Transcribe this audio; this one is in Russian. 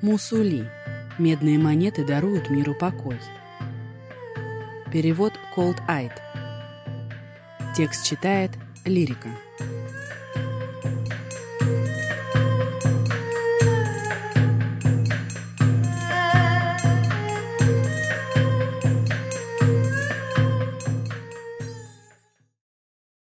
Мусули. Медные монеты даруют миру покой. Перевод Cold Айт. Текст читает Лирика.